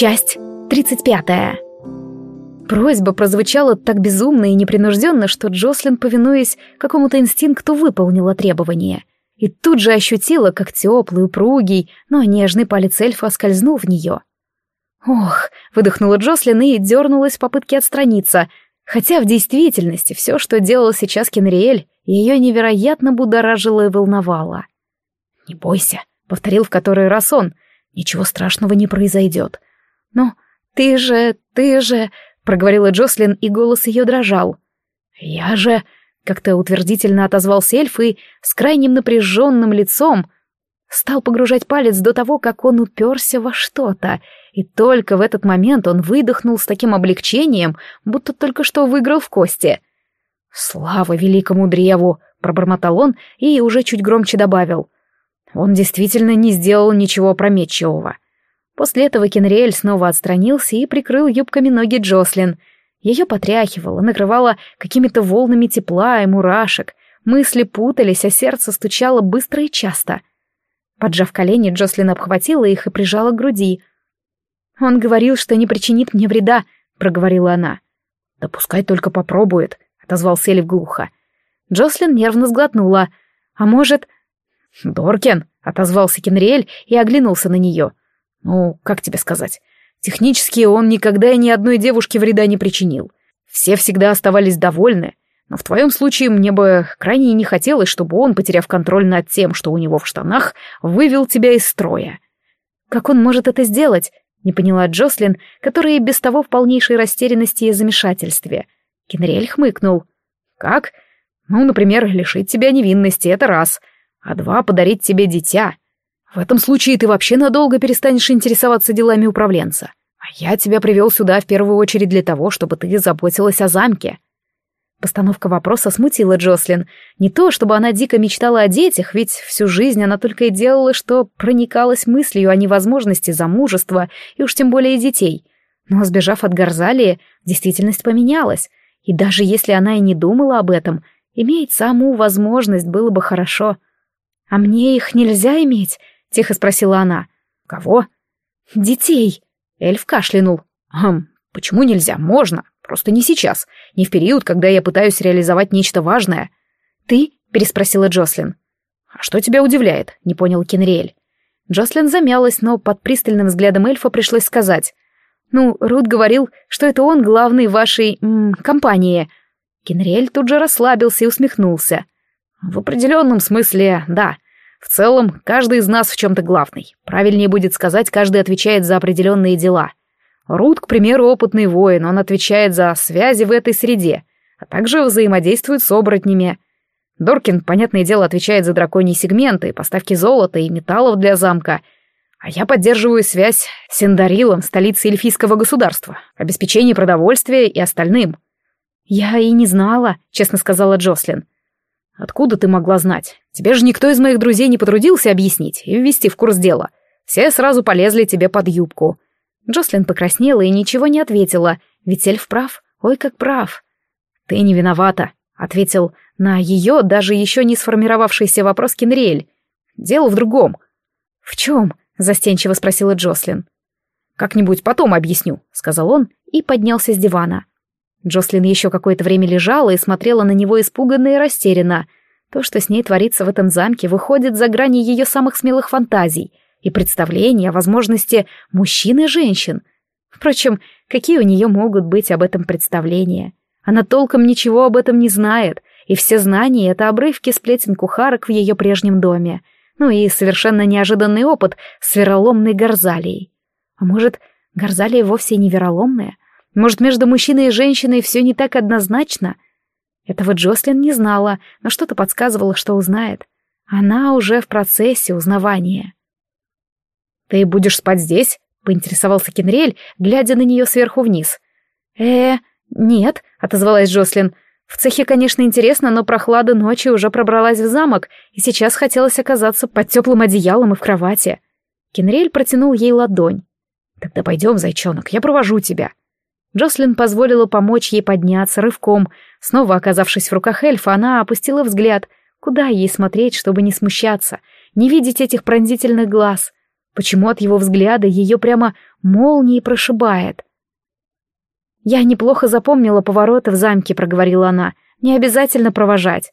Часть 35. Просьба прозвучала так безумно и непринужденно, что Джослин, повинуясь какому-то инстинкту, выполнила требование. И тут же ощутила, как теплый, упругий, но нежный палец эльфа скользнул в нее. «Ох!» — выдохнула Джослин и дернулась в попытке отстраниться, хотя в действительности все, что делал сейчас Кенриэль, ее невероятно будоражило и волновало. «Не бойся», — повторил в который раз он, — «ничего страшного не произойдет». «Но ты же, ты же...» — проговорила Джослин, и голос ее дрожал. «Я же...» — как-то утвердительно отозвался эльф и с крайним напряженным лицом стал погружать палец до того, как он уперся во что-то, и только в этот момент он выдохнул с таким облегчением, будто только что выиграл в кости. «Слава великому древу!» — пробормотал он и уже чуть громче добавил. «Он действительно не сделал ничего опрометчивого. После этого Кенриэль снова отстранился и прикрыл юбками ноги Джослин. Ее потряхивало, накрывало какими-то волнами тепла и мурашек. Мысли путались, а сердце стучало быстро и часто. Поджав колени, Джослин обхватила их и прижала к груди. «Он говорил, что не причинит мне вреда», — проговорила она. «Да пускай только попробует», — отозвался Эльф глухо. Джослин нервно сглотнула. «А может...» «Доркин», — отозвался Кенриэль и оглянулся на нее. Ну, как тебе сказать? Технически он никогда и ни одной девушке вреда не причинил. Все всегда оставались довольны, но в твоем случае мне бы крайне не хотелось, чтобы он, потеряв контроль над тем, что у него в штанах, вывел тебя из строя. Как он может это сделать? Не поняла Джослин, которая и без того в полнейшей растерянности и замешательстве. Кенриэль хмыкнул. Как? Ну, например, лишить тебя невинности, это раз. А два — подарить тебе дитя. В этом случае ты вообще надолго перестанешь интересоваться делами управленца. А я тебя привел сюда в первую очередь для того, чтобы ты заботилась о замке». Постановка вопроса смутила Джослин. Не то, чтобы она дико мечтала о детях, ведь всю жизнь она только и делала, что проникалась мыслью о невозможности замужества и уж тем более детей. Но, сбежав от Горзалии, действительность поменялась. И даже если она и не думала об этом, иметь саму возможность было бы хорошо. «А мне их нельзя иметь?» — тихо спросила она. «Кого?» «Детей!» Эльф кашлянул. «Хм, почему нельзя? Можно. Просто не сейчас. Не в период, когда я пытаюсь реализовать нечто важное». «Ты?» — переспросила Джослин. «А что тебя удивляет?» — не понял Кенриэль. Джослин замялась, но под пристальным взглядом эльфа пришлось сказать. «Ну, Рут говорил, что это он главный в вашей... М, компании». Кенриэль тут же расслабился и усмехнулся. «В определенном смысле, да. В целом, каждый из нас в чем-то главный. Правильнее будет сказать, каждый отвечает за определенные дела. Рут, к примеру, опытный воин, он отвечает за связи в этой среде, а также взаимодействует с оборотнями. Доркин, понятное дело, отвечает за драконьи сегменты, поставки золота и металлов для замка, а я поддерживаю связь с Синдарилом, столицей эльфийского государства, обеспечение продовольствия и остальным. «Я и не знала», — честно сказала Джослин. Откуда ты могла знать? Тебе же никто из моих друзей не потрудился объяснить и ввести в курс дела. Все сразу полезли тебе под юбку. Джослин покраснела и ничего не ответила, ведь эльф прав, ой, как прав. Ты не виновата, ответил на ее даже еще не сформировавшийся вопрос Кенриэль. Дело в другом. В чем? застенчиво спросила Джослин. Как-нибудь потом объясню, сказал он и поднялся с дивана. Джослин еще какое-то время лежала и смотрела на него испуганно и растерянно. То, что с ней творится в этом замке, выходит за грани ее самых смелых фантазий и представлений о возможности мужчин и женщин. Впрочем, какие у нее могут быть об этом представления? Она толком ничего об этом не знает, и все знания — это обрывки сплетен кухарок в ее прежнем доме. Ну и совершенно неожиданный опыт с вероломной Горзалией. А может, Горзалия вовсе не вероломная? Может, между мужчиной и женщиной все не так однозначно? Этого Джослин не знала, но что-то подсказывало, что узнает. Она уже в процессе узнавания. «Ты будешь спать здесь?» — поинтересовался Кенрель, глядя на нее сверху вниз. «Э, нет», — отозвалась Джослин. «В цехе, конечно, интересно, но прохлада ночи уже пробралась в замок, и сейчас хотелось оказаться под теплым одеялом и в кровати». Кенрель протянул ей ладонь. «Тогда пойдем, зайчонок, я провожу тебя». Джослин позволила помочь ей подняться рывком. Снова оказавшись в руках эльфа, она опустила взгляд. Куда ей смотреть, чтобы не смущаться, не видеть этих пронзительных глаз? Почему от его взгляда ее прямо молнией прошибает? «Я неплохо запомнила повороты в замке», — проговорила она. «Не обязательно провожать».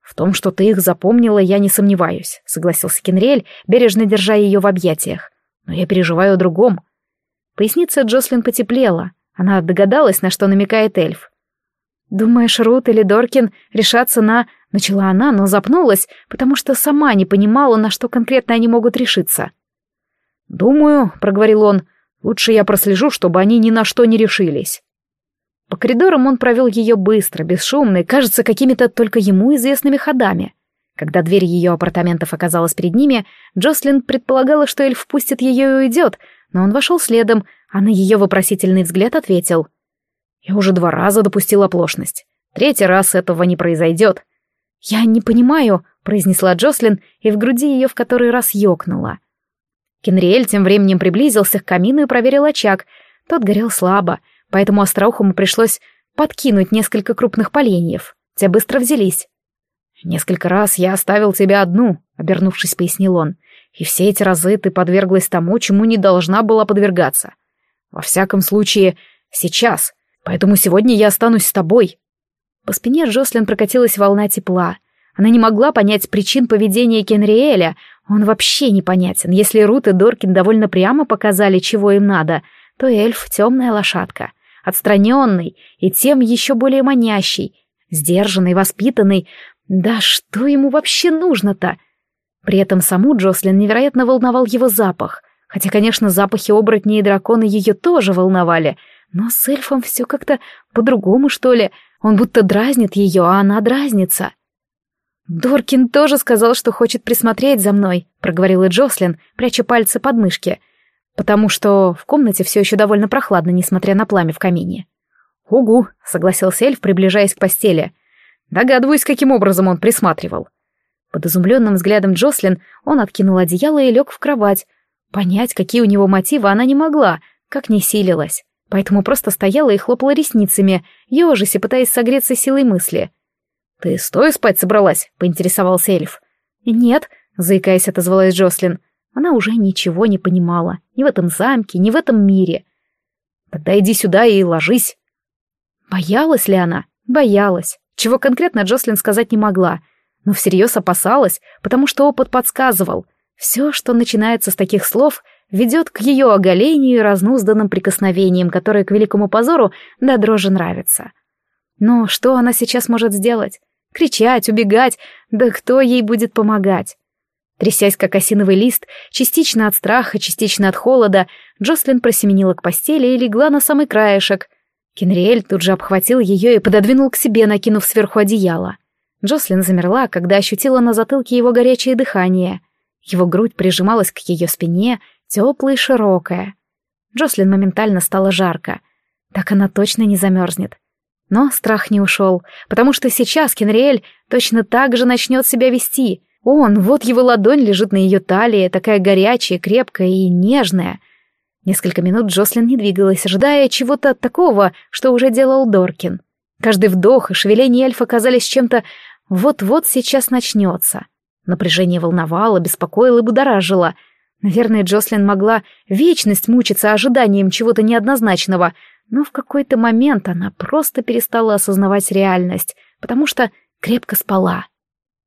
«В том, что ты их запомнила, я не сомневаюсь», — согласился Кенриэль, бережно держа ее в объятиях. «Но я переживаю о другом». Поясница Джослин потеплела. Она догадалась, на что намекает эльф. «Думаешь, Рут или Доркин решатся на...» Начала она, но запнулась, потому что сама не понимала, на что конкретно они могут решиться. «Думаю», — проговорил он, — «лучше я прослежу, чтобы они ни на что не решились». По коридорам он провел ее быстро, бесшумно и, кажется, какими-то только ему известными ходами. Когда дверь ее апартаментов оказалась перед ними, Джослин предполагала, что эльф впустит ее и уйдет, но он вошел следом, а на ее вопросительный взгляд ответил. «Я уже два раза допустил оплошность. Третий раз этого не произойдет». «Я не понимаю», — произнесла Джослин, и в груди ее в который раз ёкнула. Кенриэль тем временем приблизился к камину и проверил очаг. Тот горел слабо, поэтому остроухому пришлось подкинуть несколько крупных поленьев. Те быстро взялись. «Несколько раз я оставил тебя одну», — обернувшись, пояснил он. «И все эти разы ты подверглась тому, чему не должна была подвергаться. Во всяком случае, сейчас. Поэтому сегодня я останусь с тобой». По спине Джослин прокатилась волна тепла. Она не могла понять причин поведения Кенриэля, он вообще непонятен. Если Рут и Доркин довольно прямо показали, чего им надо, то эльф — темная лошадка, отстраненный и тем еще более манящий, сдержанный, воспитанный. Да что ему вообще нужно-то? При этом саму Джослин невероятно волновал его запах. Хотя, конечно, запахи оборотней и дракона ее тоже волновали, но с эльфом все как-то по-другому, что ли. Он будто дразнит ее, а она дразнится. — «Доркин тоже сказал, что хочет присмотреть за мной», — проговорила Джослин, пряча пальцы под мышки, потому что в комнате все еще довольно прохладно, несмотря на пламя в камине. «Угу», — согласился эльф, приближаясь к постели. Догадываюсь, каким образом он присматривал. Под изумленным взглядом Джослин он откинул одеяло и лег в кровать. Понять, какие у него мотивы, она не могла, как не силилась. Поэтому просто стояла и хлопала ресницами, ежась и пытаясь согреться силой мысли — «Ты стоя спать собралась?» — поинтересовался эльф. «Нет», — заикаясь, отозвалась Джослин. Она уже ничего не понимала. Ни в этом замке, ни в этом мире. «Тогда иди сюда и ложись». Боялась ли она? Боялась. Чего конкретно Джослин сказать не могла. Но всерьез опасалась, потому что опыт подсказывал. Все, что начинается с таких слов, ведет к ее оголению и разнузданным прикосновениям, которые к великому позору до дрожи нравятся. Но что она сейчас может сделать? Кричать, убегать, да кто ей будет помогать? Трясясь, как осиновый лист, частично от страха, частично от холода, Джослин просеменила к постели и легла на самый краешек. Кенриэль тут же обхватил ее и пододвинул к себе, накинув сверху одеяло. Джослин замерла, когда ощутила на затылке его горячее дыхание. Его грудь прижималась к ее спине, теплая и широкая. Джослин моментально стало жарко. Так она точно не замерзнет. Но страх не ушел, потому что сейчас Кенриэль точно так же начнет себя вести. Он, вот его ладонь лежит на ее талии, такая горячая, крепкая и нежная. Несколько минут Джослин не двигалась, ожидая чего-то такого, что уже делал Доркин. Каждый вдох и шевеление эльфа казались чем-то «вот-вот сейчас начнется». Напряжение волновало, беспокоило и будоражило. Наверное, Джослин могла вечность мучиться ожиданием чего-то неоднозначного — но в какой-то момент она просто перестала осознавать реальность, потому что крепко спала.